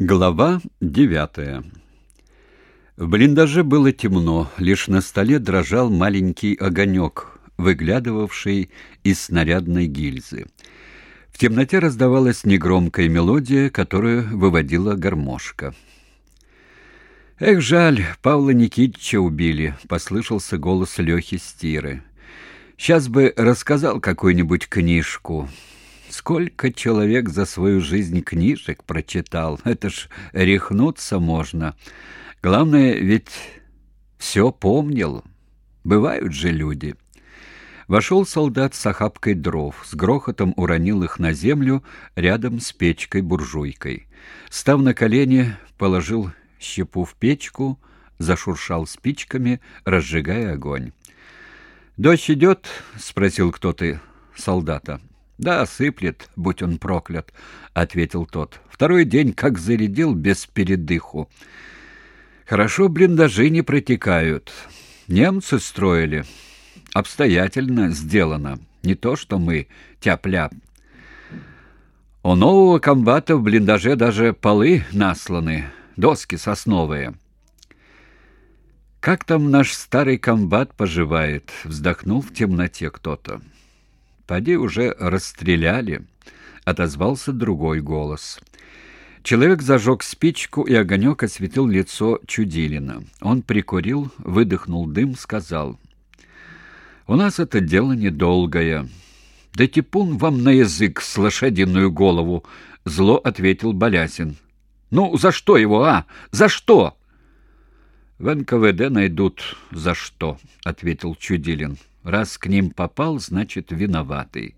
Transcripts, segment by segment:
Глава девятая В блиндаже было темно, лишь на столе дрожал маленький огонек, выглядывавший из снарядной гильзы. В темноте раздавалась негромкая мелодия, которую выводила гармошка. «Эх, жаль, Павла Никитича убили», — послышался голос Лехи Стиры. «Сейчас бы рассказал какую-нибудь книжку». Сколько человек за свою жизнь книжек прочитал. Это ж рехнуться можно. Главное, ведь все помнил. Бывают же люди. Вошел солдат с охапкой дров, с грохотом уронил их на землю рядом с печкой-буржуйкой. Став на колени, положил щепу в печку, зашуршал спичками, разжигая огонь. «Дождь идет?» — спросил кто-то солдата. «Да, сыплет, будь он проклят», — ответил тот. «Второй день как зарядил без передыху. Хорошо блиндажи не протекают. Немцы строили. Обстоятельно сделано. Не то, что мы тяп-ляп. У нового комбата в блиндаже даже полы насланы, доски сосновые». «Как там наш старый комбат поживает?» — вздохнул в темноте кто-то. «Поди уже расстреляли», — отозвался другой голос. Человек зажег спичку, и огонек осветил лицо Чудилина. Он прикурил, выдохнул дым, сказал. «У нас это дело недолгое». «Да типун вам на язык с лошадиную голову!» — зло ответил Балясин. «Ну, за что его, а? За что?» «В НКВД найдут за что», — ответил Чудилин. Раз к ним попал, значит, виноватый.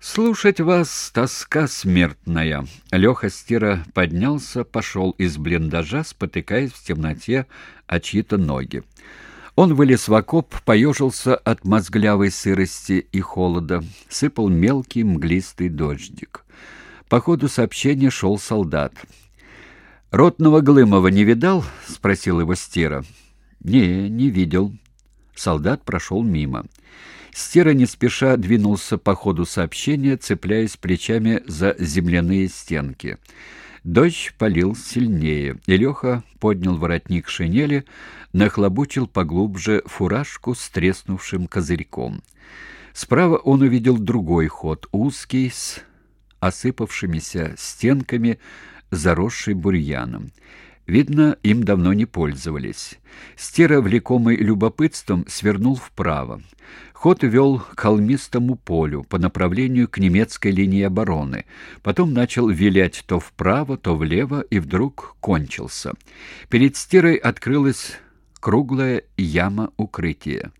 «Слушать вас — тоска смертная!» Леха Стира поднялся, пошел из блиндажа, спотыкаясь в темноте о чьи-то ноги. Он вылез в окоп, поежился от мозглявой сырости и холода, сыпал мелкий мглистый дождик. По ходу сообщения шел солдат. «Ротного Глымова не видал?» — спросил его Стира. «Не, не видел», Солдат прошел мимо. Стера не спеша двинулся по ходу сообщения, цепляясь плечами за земляные стенки. Дождь полил сильнее, и Леха поднял воротник шинели, нахлобучил поглубже фуражку с треснувшим козырьком. Справа он увидел другой ход, узкий, с осыпавшимися стенками, заросший бурьяном. Видно, им давно не пользовались. Стира, влекомый любопытством, свернул вправо. Ход вел к холмистому полю по направлению к немецкой линии обороны. Потом начал вилять то вправо, то влево, и вдруг кончился. Перед стирой открылась круглая яма укрытия.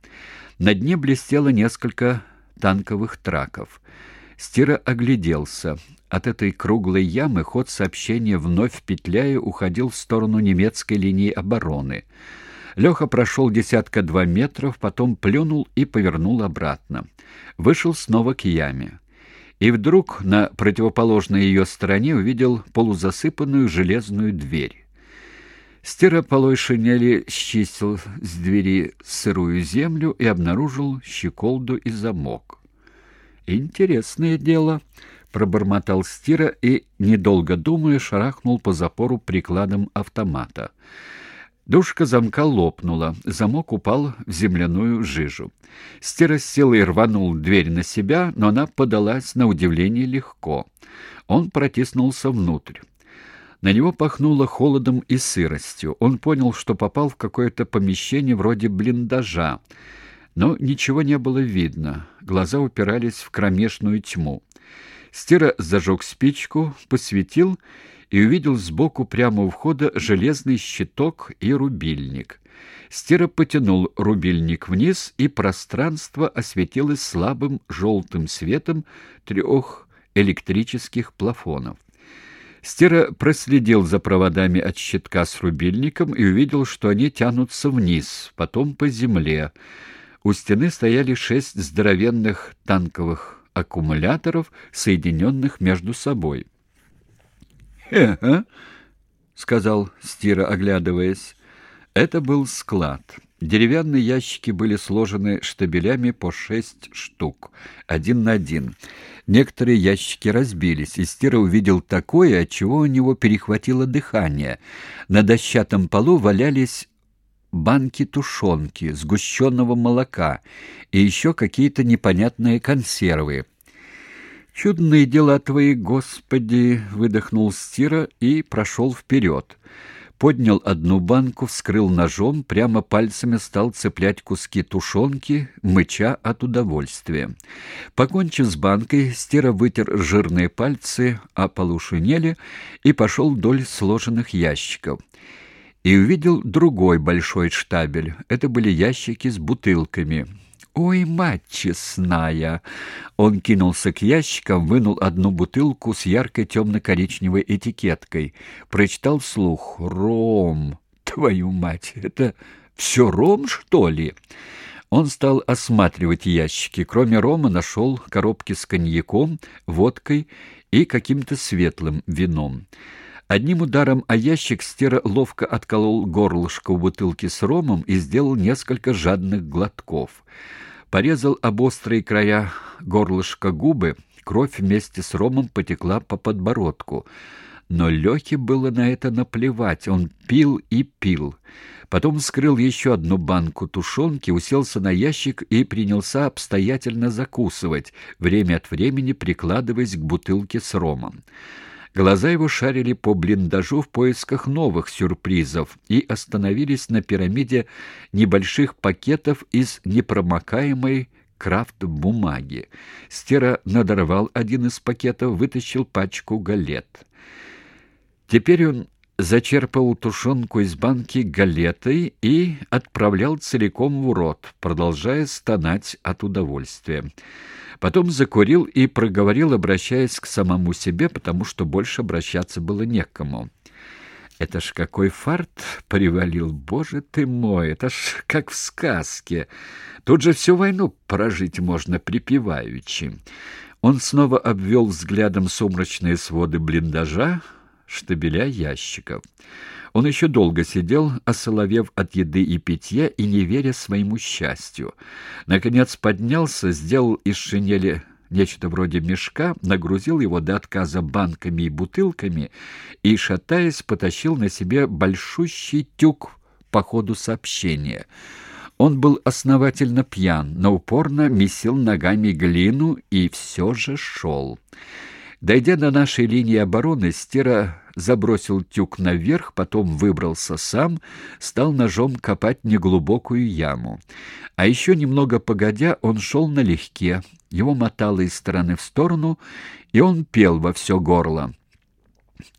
На дне блестело несколько танковых траков. Стира огляделся. От этой круглой ямы ход сообщения вновь петляя уходил в сторону немецкой линии обороны. Леха прошел десятка два метров, потом плюнул и повернул обратно. Вышел снова к яме. И вдруг на противоположной ее стороне увидел полузасыпанную железную дверь. Стира полой шинели счистил с двери сырую землю и обнаружил щеколду и замок. «Интересное дело», — пробормотал Стира и, недолго думая, шарахнул по запору прикладом автомата. Душка замка лопнула, замок упал в земляную жижу. Стира сел и рванул дверь на себя, но она подалась на удивление легко. Он протиснулся внутрь. На него пахнуло холодом и сыростью. Он понял, что попал в какое-то помещение вроде блиндажа. Но ничего не было видно. Глаза упирались в кромешную тьму. Стира зажег спичку, посветил и увидел сбоку прямо у входа железный щиток и рубильник. Стира потянул рубильник вниз, и пространство осветилось слабым желтым светом трех электрических плафонов. Стира проследил за проводами от щитка с рубильником и увидел, что они тянутся вниз, потом по земле. У стены стояли шесть здоровенных танковых аккумуляторов, соединенных между собой. «Хе-хе», — сказал Стира, оглядываясь. Это был склад. Деревянные ящики были сложены штабелями по шесть штук, один на один. Некоторые ящики разбились, и Стира увидел такое, от чего у него перехватило дыхание. На дощатом полу валялись банки тушенки, сгущенного молока и еще какие-то непонятные консервы. «Чудные дела твои, Господи!» — выдохнул Стира и прошел вперед поднял одну банку, вскрыл ножом, прямо пальцами стал цеплять куски тушенки, мыча от удовольствия. Покончив с банкой, Стера вытер жирные пальцы о полу шинели и пошел вдоль сложенных ящиков. И увидел другой большой штабель. Это были ящики с бутылками. «Ой, мать честная!» Он кинулся к ящикам, вынул одну бутылку с яркой темно-коричневой этикеткой. Прочитал вслух «Ром! Твою мать! Это все ром, что ли?» Он стал осматривать ящики. Кроме рома нашел коробки с коньяком, водкой и каким-то светлым вином. Одним ударом о ящик Стера ловко отколол горлышко у бутылки с ромом и сделал несколько жадных глотков порезал об острые края горлышка губы, кровь вместе с ромом потекла по подбородку. Но Лехе было на это наплевать, он пил и пил. Потом вскрыл еще одну банку тушенки, уселся на ящик и принялся обстоятельно закусывать, время от времени прикладываясь к бутылке с ромом. Глаза его шарили по блиндажу в поисках новых сюрпризов и остановились на пирамиде небольших пакетов из непромокаемой крафт-бумаги. Стера надорвал один из пакетов, вытащил пачку галет. Теперь он зачерпал тушенку из банки галетой и отправлял целиком в рот, продолжая стонать от удовольствия. Потом закурил и проговорил, обращаясь к самому себе, потому что больше обращаться было некому. Это ж какой фарт привалил, боже ты мой, это ж как в сказке. Тут же всю войну прожить можно припеваючи. Он снова обвел взглядом сумрачные своды блиндажа, штабеля ящиков. Он еще долго сидел, осоловев от еды и питья и не веря своему счастью. Наконец поднялся, сделал из шинели нечто вроде мешка, нагрузил его до отказа банками и бутылками и, шатаясь, потащил на себе большущий тюк по ходу сообщения. Он был основательно пьян, но упорно месил ногами глину и все же шел. Дойдя до нашей линии обороны, Стира забросил тюк наверх, потом выбрался сам, стал ножом копать неглубокую яму. А еще немного погодя, он шел налегке, его мотало из стороны в сторону, и он пел во все горло.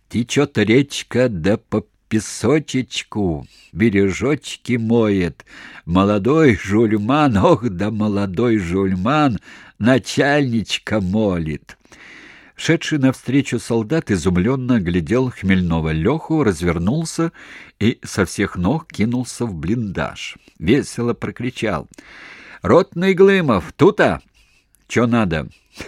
«Течет речка да по песочечку, бережочки моет. Молодой жульман, ох да молодой жульман, начальничка молит». Шедший навстречу солдат изумленно глядел хмельного Леху, развернулся и со всех ног кинулся в блиндаж. Весело прокричал. «Ротный Глымов, тута!» «Чё надо?»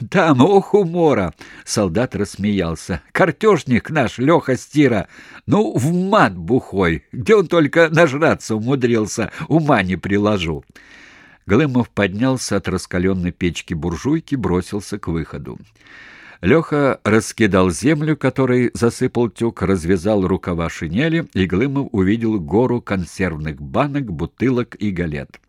«Там, ох, умора!» — солдат рассмеялся. «Картежник наш, Леха Стира, ну, в мат бухой, где он только нажраться умудрился, ума не приложу». Глымов поднялся от раскаленной печки буржуйки, бросился к выходу. Леха раскидал землю, которой засыпал тюк, развязал рукава шинели, и Глымов увидел гору консервных банок, бутылок и галет.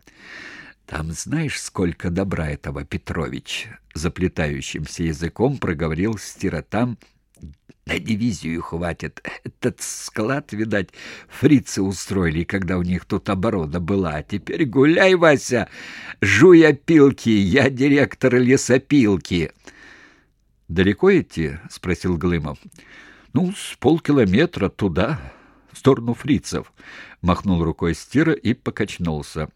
«Там знаешь, сколько добра этого, Петрович?» Заплетающимся языком проговорил стиротам. «На дивизию хватит. Этот склад, видать, фрицы устроили, когда у них тут оборона была. А теперь гуляй, Вася, жуй опилки, я директор лесопилки». «Далеко идти?» — спросил Глымов. «Ну, с полкилометра туда, в сторону фрицев», — махнул рукой Стира и покачнулся.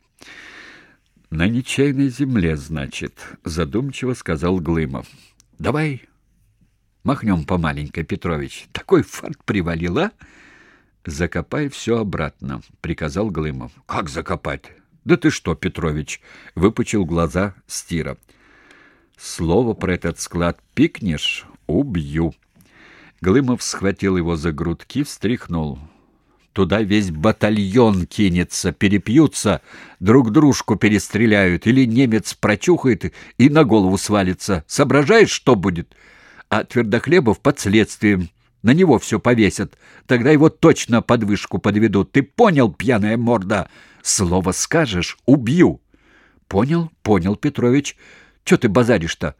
«На нечаянной земле, значит», — задумчиво сказал Глымов. «Давай махнем по маленькой, Петрович. Такой фарт привалил, а?» «Закопай все обратно», — приказал Глымов. «Как закопать?» «Да ты что, Петрович?» — выпучил глаза Стира. Слово про этот склад пикнешь — убью. Глымов схватил его за грудки, встряхнул. Туда весь батальон кинется, перепьются, друг дружку перестреляют, или немец прочухает и на голову свалится. Соображаешь, что будет? А Твердохлебов под следствием. На него все повесят. Тогда его точно под вышку подведут. Ты понял, пьяная морда? Слово скажешь — убью. Понял, понял, Петрович. Че ты базаришь-то?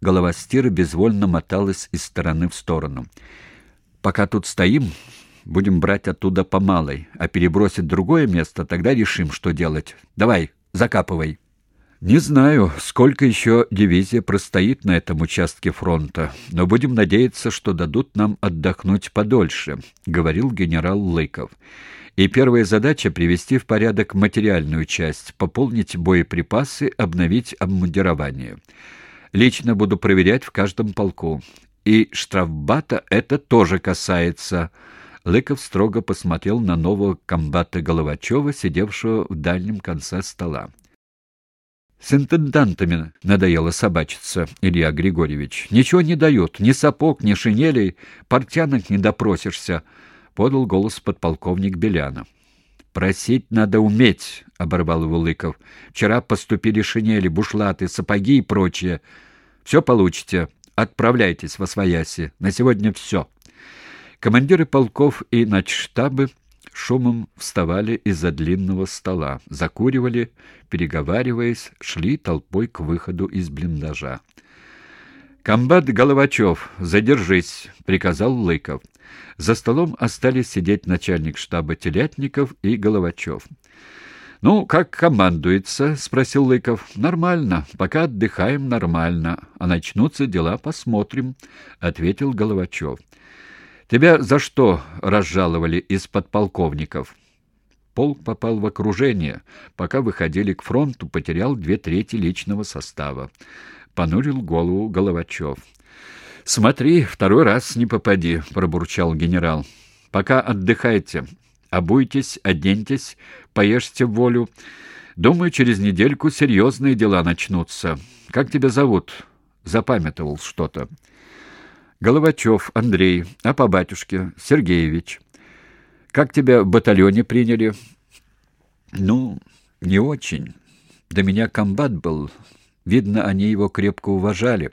Голова стира безвольно моталась из стороны в сторону. Пока тут стоим, будем брать оттуда по малой, а перебросить другое место, тогда решим, что делать. Давай, закапывай. Не знаю, сколько еще дивизия простоит на этом участке фронта, но будем надеяться, что дадут нам отдохнуть подольше, говорил генерал Лыков. И первая задача — привести в порядок материальную часть, пополнить боеприпасы, обновить обмундирование. Лично буду проверять в каждом полку. И штрафбата это тоже касается. Лыков строго посмотрел на нового комбата Головачева, сидевшего в дальнем конце стола. С интендантами надоело собачиться, Илья Григорьевич. Ничего не дают, ни сапог, ни шинелей, портянок не допросишься, — подал голос подполковник Беляна. «Просить надо уметь», — оборвал его Лыков. «Вчера поступили шинели, бушлаты, сапоги и прочее. Все получите. Отправляйтесь во свояси. На сегодня все». Командиры полков и начштабы шумом вставали из-за длинного стола, закуривали, переговариваясь, шли толпой к выходу из блиндажа. «Комбат Головачев, задержись!» — приказал Лыков. За столом остались сидеть начальник штаба Телятников и Головачев. «Ну, как командуется?» — спросил Лыков. «Нормально. Пока отдыхаем нормально. А начнутся дела, посмотрим», — ответил Головачев. «Тебя за что разжаловали из подполковников?» Полк попал в окружение. Пока выходили к фронту, потерял две трети личного состава. Понурил голову Головачев. «Смотри, второй раз не попади», — пробурчал генерал. «Пока отдыхайте. Обуйтесь, оденьтесь, поешьте в волю. Думаю, через недельку серьезные дела начнутся. Как тебя зовут?» Запамятовал что-то. Головачев Андрей, а по батюшке Сергеевич. Как тебя в батальоне приняли? Ну, не очень. До меня комбат был. Видно, они его крепко уважали.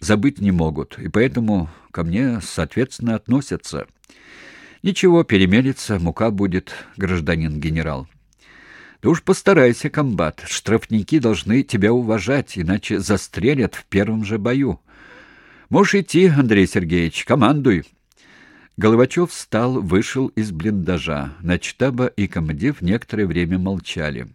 Забыть не могут, и поэтому ко мне, соответственно, относятся. Ничего, перемелится, мука будет, гражданин генерал. Да уж постарайся, комбат. Штрафники должны тебя уважать, иначе застрелят в первом же бою. Можешь идти, Андрей Сергеевич, командуй. Головачев встал, вышел из блиндажа. Начтаба и комдив некоторое время молчали.